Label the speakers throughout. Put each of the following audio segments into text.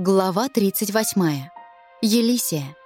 Speaker 1: Глава 38. Елисия.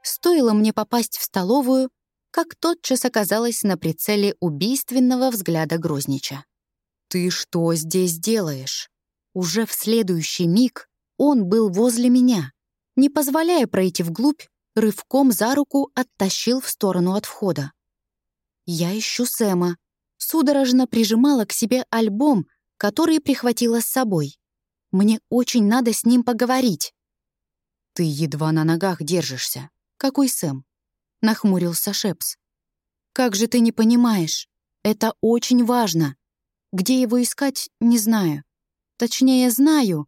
Speaker 1: Стоило мне попасть в столовую, как тотчас оказалась на прицеле убийственного взгляда Грознича. «Ты что здесь делаешь?» Уже в следующий миг он был возле меня. Не позволяя пройти вглубь, рывком за руку оттащил в сторону от входа. Я ищу Сэма. Судорожно прижимала к себе альбом, который прихватила с собой. Мне очень надо с ним поговорить». «Ты едва на ногах держишься. Какой Сэм?» — нахмурился Шепс. «Как же ты не понимаешь? Это очень важно. Где его искать, не знаю. Точнее, знаю».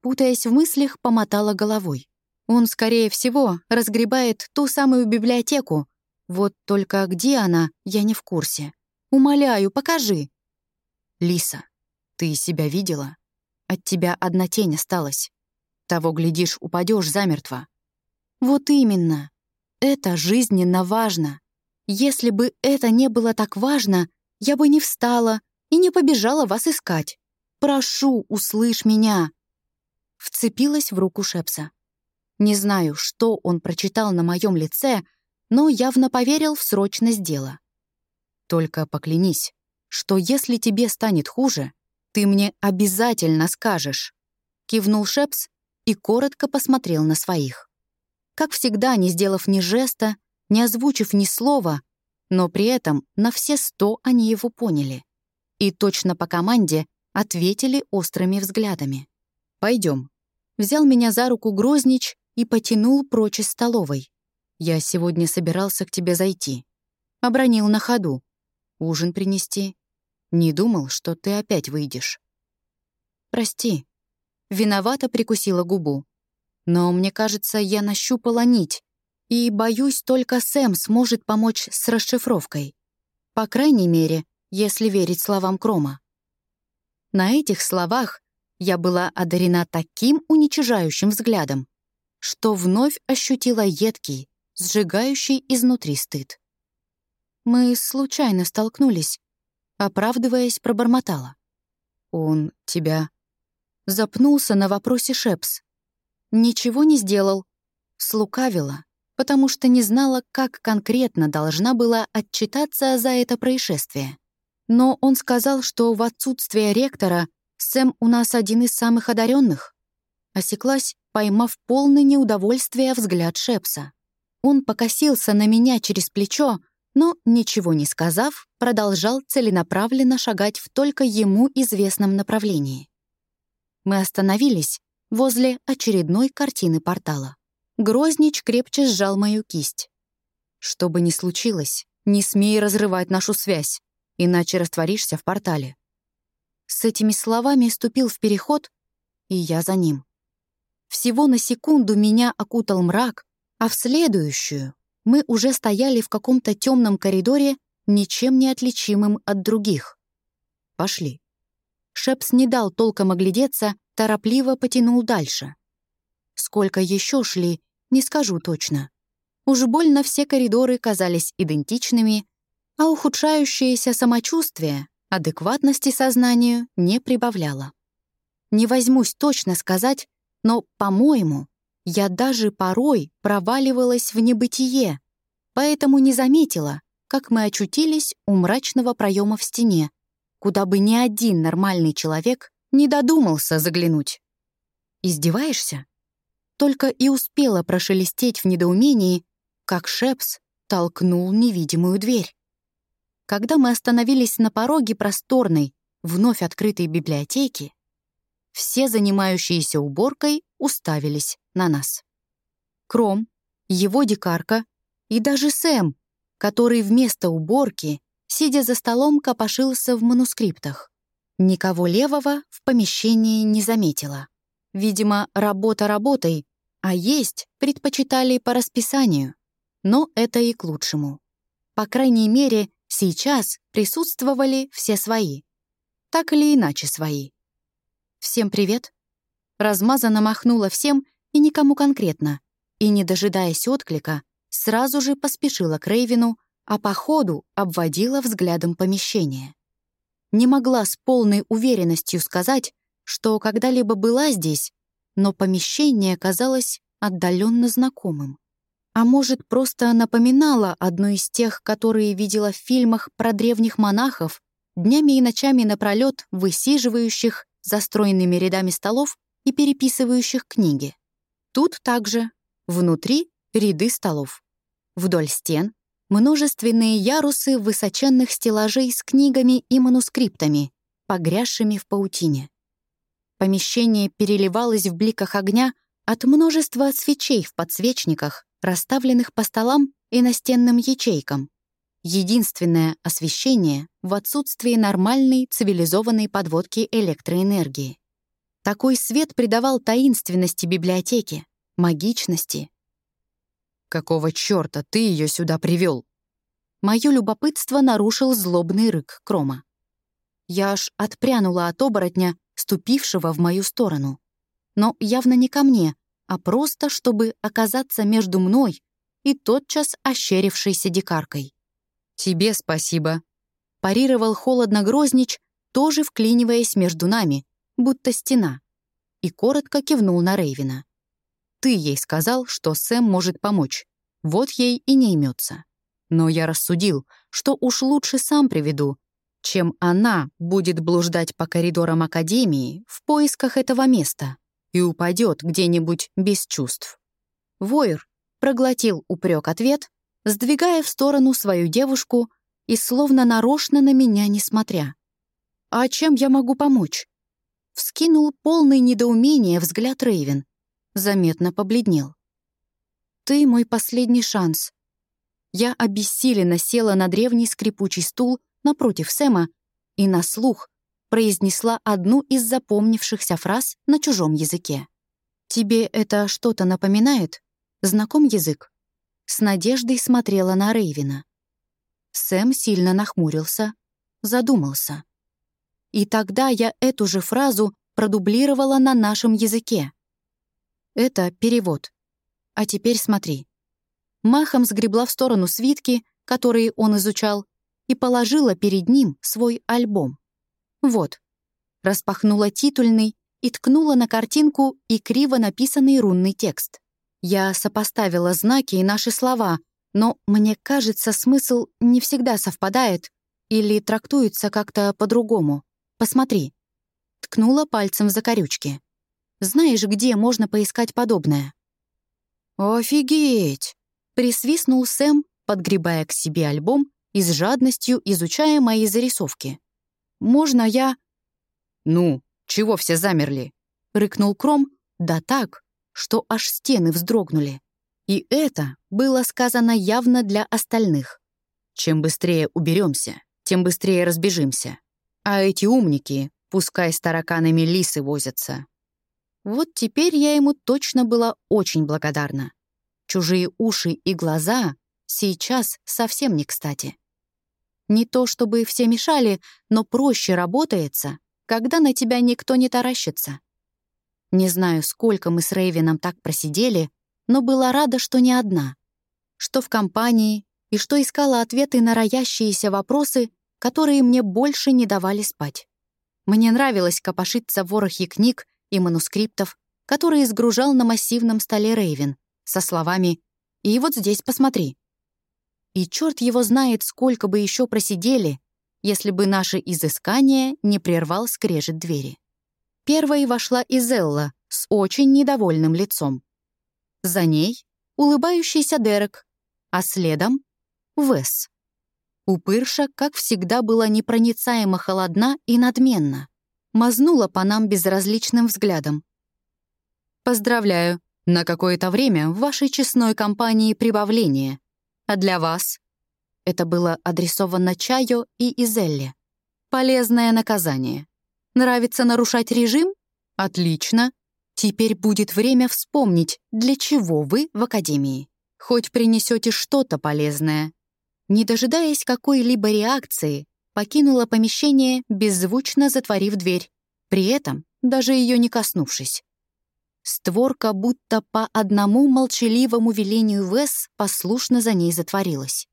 Speaker 1: Путаясь в мыслях, помотала головой. Он, скорее всего, разгребает ту самую библиотеку. Вот только где она, я не в курсе. Умоляю, покажи. Лиса, ты себя видела? От тебя одна тень осталась. Того, глядишь, упадешь замертво. Вот именно. Это жизненно важно. Если бы это не было так важно, я бы не встала и не побежала вас искать. Прошу, услышь меня. Вцепилась в руку Шепса. Не знаю, что он прочитал на моем лице, но явно поверил в срочность дела. Только поклянись, что если тебе станет хуже, «Ты мне обязательно скажешь», — кивнул Шепс и коротко посмотрел на своих. Как всегда, не сделав ни жеста, не озвучив ни слова, но при этом на все сто они его поняли. И точно по команде ответили острыми взглядами. Пойдем. Взял меня за руку Грознич и потянул прочь из столовой. «Я сегодня собирался к тебе зайти». Обронил на ходу. «Ужин принести?» Не думал, что ты опять выйдешь. Прости. Виновато прикусила губу. Но мне кажется, я нащупала нить. И, боюсь, только Сэм сможет помочь с расшифровкой. По крайней мере, если верить словам Крома. На этих словах я была одарена таким уничижающим взглядом, что вновь ощутила едкий, сжигающий изнутри стыд. Мы случайно столкнулись, Оправдываясь, пробормотала. «Он тебя...» Запнулся на вопросе Шепс. «Ничего не сделал». Слукавила, потому что не знала, как конкретно должна была отчитаться за это происшествие. Но он сказал, что в отсутствие ректора Сэм у нас один из самых одаренных. Осеклась, поймав полный неудовольствие взгляд Шепса. Он покосился на меня через плечо, но, ничего не сказав, продолжал целенаправленно шагать в только ему известном направлении. Мы остановились возле очередной картины портала. Грознич крепче сжал мою кисть. «Что бы ни случилось, не смей разрывать нашу связь, иначе растворишься в портале». С этими словами ступил в переход, и я за ним. Всего на секунду меня окутал мрак, а в следующую мы уже стояли в каком-то темном коридоре, ничем не отличимым от других. «Пошли». Шепс не дал толком оглядеться, торопливо потянул дальше. Сколько еще шли, не скажу точно. Уж больно все коридоры казались идентичными, а ухудшающееся самочувствие адекватности сознанию не прибавляло. Не возьмусь точно сказать, но, по-моему, я даже порой проваливалась в небытие, поэтому не заметила, как мы очутились у мрачного проема в стене, куда бы ни один нормальный человек не додумался заглянуть. «Издеваешься?» Только и успела прошелестеть в недоумении, как Шепс толкнул невидимую дверь. Когда мы остановились на пороге просторной, вновь открытой библиотеки, все занимающиеся уборкой уставились на нас. Кром, его дикарка и даже Сэм, который вместо уборки, сидя за столом, копошился в манускриптах. Никого левого в помещении не заметила. Видимо, работа работой, а есть предпочитали по расписанию. Но это и к лучшему. По крайней мере, сейчас присутствовали все свои. Так или иначе свои. «Всем привет!» Размазанно махнула всем и никому конкретно, и, не дожидаясь отклика, сразу же поспешила к Рейвину, а по ходу обводила взглядом помещение. Не могла с полной уверенностью сказать, что когда-либо была здесь, но помещение казалось отдаленно знакомым. А может, просто напоминало одну из тех, которые видела в фильмах про древних монахов, днями и ночами напролет высиживающих застроенными рядами столов и переписывающих книги. Тут также внутри ряды столов. Вдоль стен множественные ярусы высоченных стеллажей с книгами и манускриптами, погрязшими в паутине. Помещение переливалось в бликах огня от множества свечей в подсвечниках, расставленных по столам и настенным ячейкам. Единственное освещение в отсутствии нормальной цивилизованной подводки электроэнергии. Такой свет придавал таинственности библиотеке, магичности.
Speaker 2: «Какого чёрта ты её сюда привёл?»
Speaker 1: Моё любопытство нарушил злобный рык Крома. Я аж отпрянула от оборотня, ступившего в мою сторону. Но явно не ко мне, а просто, чтобы оказаться между мной и тотчас ощерившейся дикаркой.
Speaker 2: «Тебе спасибо», —
Speaker 1: парировал холодно Грознич, тоже вклиниваясь между нами, будто стена, и коротко кивнул на Рейвина. «Ты ей сказал, что Сэм может помочь. Вот ей и не имется. Но я рассудил, что уж лучше сам приведу, чем она будет блуждать по коридорам Академии в поисках этого места и упадет где-нибудь без чувств. Войер проглотил упрек ответ, сдвигая в сторону свою девушку и словно нарочно на меня не смотря. «А чем я могу помочь?» Вскинул полный недоумения взгляд Рейвен. Заметно побледнел. «Ты мой последний шанс». Я обессиленно села на древний скрипучий стул напротив Сэма и на слух произнесла одну из запомнившихся фраз на чужом языке. «Тебе это что-то напоминает? Знаком язык?» С надеждой смотрела на Рейвина. Сэм сильно нахмурился, задумался. И тогда я эту же фразу продублировала на нашем языке. Это перевод. А теперь смотри. Махом сгребла в сторону свитки, которые он изучал, и положила перед ним свой альбом. Вот. Распахнула титульный и ткнула на картинку и криво написанный рунный текст. Я сопоставила знаки и наши слова, но, мне кажется, смысл не всегда совпадает или трактуется как-то по-другому. Посмотри. Ткнула пальцем в закорючки. Знаешь, где можно поискать подобное?
Speaker 2: «Офигеть!» — присвистнул Сэм, подгребая к себе альбом и с жадностью изучая мои зарисовки. «Можно я...» «Ну, чего все замерли?» — рыкнул Кром, да так, что аж стены вздрогнули. И это было сказано явно для остальных. Чем быстрее уберемся, тем быстрее разбежимся. А эти умники, пускай с тараканами лисы возятся. Вот теперь я ему точно была очень благодарна. Чужие уши и глаза сейчас совсем не кстати. Не то чтобы все мешали, но проще работается, когда на тебя никто не таращится. Не знаю, сколько мы с Рейвином так просидели, но была рада, что не одна. Что в компании, и что искала ответы на роящиеся вопросы, которые мне больше не давали спать. Мне нравилось копошиться в ворохе книг и манускриптов, которые сгружал на массивном столе Рейвен, со словами «И вот здесь посмотри». И черт его знает, сколько бы еще просидели, если бы наше изыскание не прервал скрежет двери. Первой вошла Изелла с очень недовольным лицом. За ней — улыбающийся Дерек, а следом — Вес. Упырша, как всегда, была непроницаемо холодна и надменна. Мазнула по нам безразличным взглядом. «Поздравляю, на какое-то время в вашей честной компании прибавление», а для вас? Это было адресовано Чаю и Изелле. Полезное наказание. Нравится нарушать режим? Отлично. Теперь будет время вспомнить, для чего вы в академии. Хоть принесете что-то полезное. Не дожидаясь какой-либо реакции, покинула помещение, беззвучно затворив дверь, при этом даже ее не коснувшись. Створка будто по одному молчаливому велению Вес послушно за ней затворилась.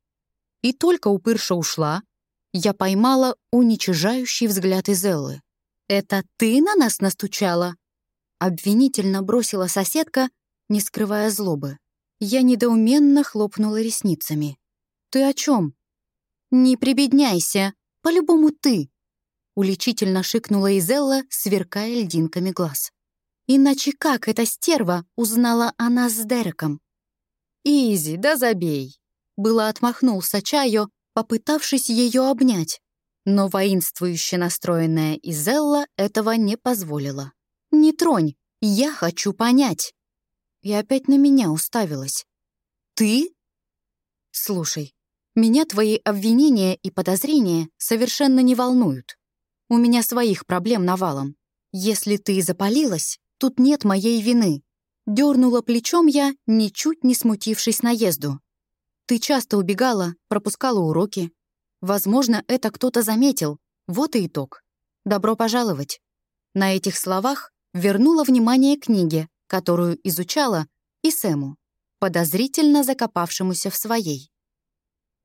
Speaker 2: И только упырша ушла, я поймала уничижающий взгляд Изеллы. «Это ты на нас настучала?»
Speaker 1: Обвинительно бросила соседка, не скрывая злобы. Я недоуменно хлопнула ресницами. «Ты о чем? «Не прибедняйся, по-любому ты!» Уличительно шикнула Изелла, сверкая льдинками глаз. «Иначе как эта стерва узнала о нас с Дереком?»
Speaker 2: «Изи, да забей!» Было отмахнулся Чайо, попытавшись ее обнять. Но воинствующе настроенная Изелла этого не позволила. «Не тронь, я хочу понять!» И опять на меня уставилась. «Ты?» «Слушай, меня твои обвинения и подозрения совершенно не волнуют. У меня своих проблем навалом. Если ты запалилась, тут нет моей вины. Дернула плечом я, ничуть не смутившись наезду. Ты часто убегала, пропускала уроки. Возможно, это кто-то заметил. Вот и итог. Добро пожаловать. На этих словах вернула внимание книге, которую изучала, и Сэму, подозрительно закопавшемуся в своей.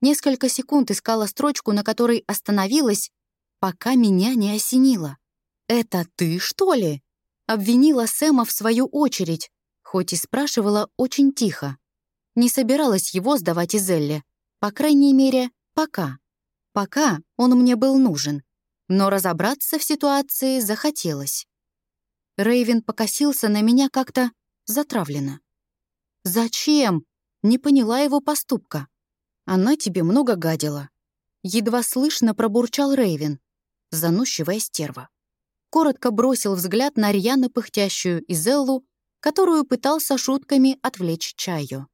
Speaker 2: Несколько секунд искала строчку, на которой остановилась, пока меня не осенило. «Это ты, что ли?» Обвинила Сэма в свою очередь, хоть и спрашивала очень тихо. Не собиралась его сдавать Изелле. По крайней мере, пока. Пока он мне был нужен. Но разобраться в ситуации захотелось. Рейвен покосился на меня как-то затравленно. «Зачем?» Не поняла его поступка. Она тебе много гадила. Едва слышно пробурчал Рейвен, заносчивая стерва. Коротко бросил взгляд на рьяно пыхтящую Изеллу, которую пытался шутками отвлечь чаю.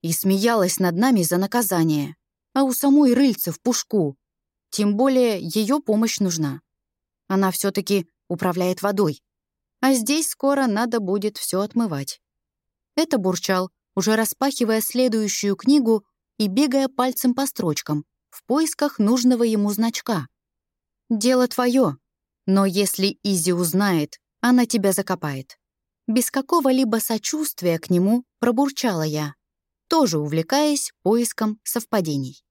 Speaker 2: И смеялась над нами за наказание. А у самой рыльца в пушку. Тем более ее помощь нужна. Она все таки управляет водой. А здесь скоро надо будет все отмывать. Это бурчал, уже распахивая следующую книгу и бегая пальцем по строчкам в поисках нужного ему значка. «Дело твое, но если Изи узнает, она тебя закопает». Без какого-либо сочувствия к нему пробурчала я, тоже увлекаясь поиском совпадений.